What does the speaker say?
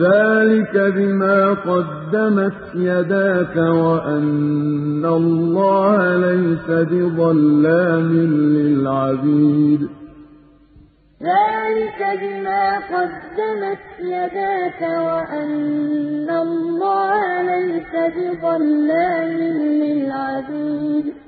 ذَٰلِكَ بِمَا قَدَّمَتْ يَدَاكَ وَأَنَّ اللَّهَ لَيْسَ بِظَلَّامٍ لِّلْعَبِيدِ ذَٰلِكَ بِمَا قَدَّمَتْ يَدَاكَ وَأَنَّ اللَّهَ لَيْسَ بِظَلَّامٍ